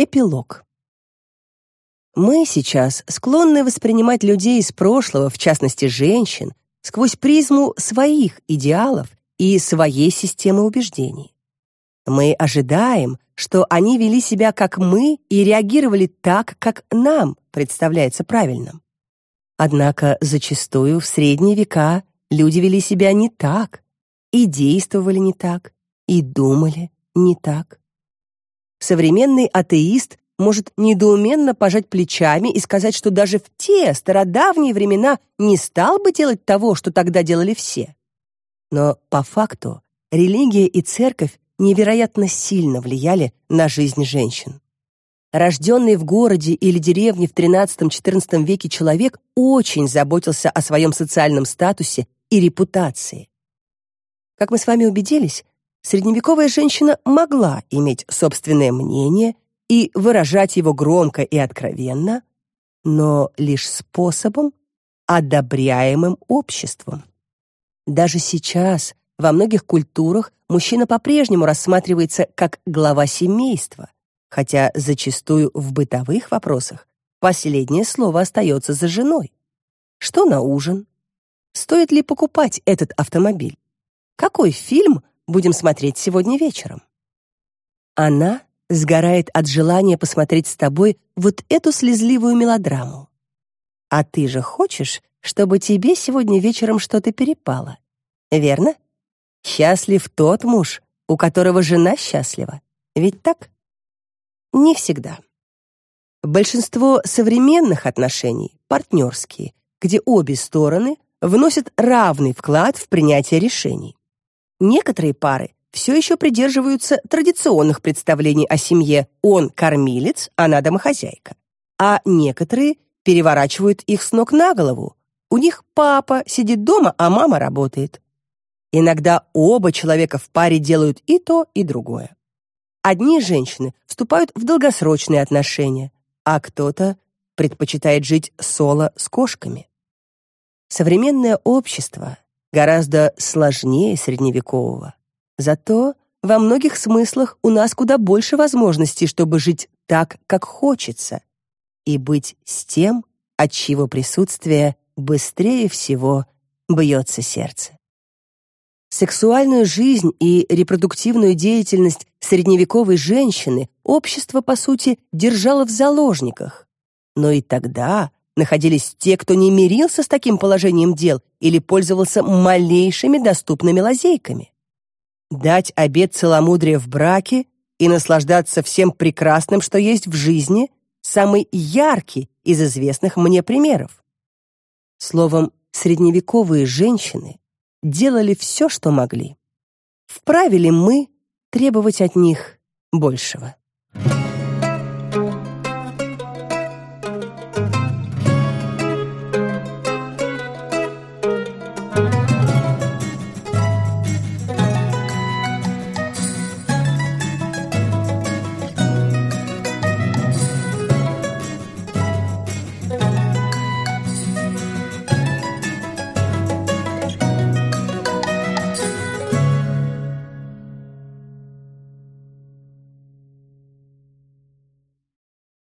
Эпилог. Мы сейчас склонны воспринимать людей из прошлого, в частности женщин, сквозь призму своих идеалов и своей системы убеждений. Мы ожидаем, что они вели себя как мы и реагировали так, как нам представляется правильным. Однако зачастую в средние века люди вели себя не так, и действовали не так, и думали не так. Современный атеист может недоуменно пожать плечами и сказать, что даже в те стародавние времена не стал бы делать того, что тогда делали все. Но по факту религия и церковь невероятно сильно влияли на жизнь женщин. Рожденный в городе или деревне в XIII-XIV веке человек очень заботился о своем социальном статусе и репутации. Как мы с вами убедились, средневековая женщина могла иметь собственное мнение и выражать его громко и откровенно, но лишь способом, одобряемым обществом. Даже сейчас во многих культурах мужчина по-прежнему рассматривается как глава семейства, хотя зачастую в бытовых вопросах последнее слово остается за женой. Что на ужин? Стоит ли покупать этот автомобиль? Какой фильм будем смотреть сегодня вечером? Она сгорает от желания посмотреть с тобой вот эту слезливую мелодраму. А ты же хочешь, чтобы тебе сегодня вечером что-то перепало, верно? Счастлив тот муж, у которого жена счастлива. Ведь так? Не всегда. Большинство современных отношений партнерские, где обе стороны вносят равный вклад в принятие решений. Некоторые пары все еще придерживаются традиционных представлений о семье «он кормилец, она домохозяйка», а некоторые переворачивают их с ног на голову. У них папа сидит дома, а мама работает. Иногда оба человека в паре делают и то, и другое. Одни женщины вступают в долгосрочные отношения, а кто-то предпочитает жить соло с кошками. Современное общество гораздо сложнее средневекового. Зато во многих смыслах у нас куда больше возможностей, чтобы жить так, как хочется, и быть с тем, от чьего присутствия быстрее всего бьется сердце. Сексуальную жизнь и репродуктивную деятельность средневековой женщины общество, по сути, держало в заложниках. Но и тогда находились те, кто не мирился с таким положением дел или пользовался малейшими доступными лазейками. Дать обет целомудрия в браке и наслаждаться всем прекрасным, что есть в жизни, самый яркий из известных мне примеров. Словом, средневековые женщины делали все, что могли. Вправе ли мы требовать от них большего?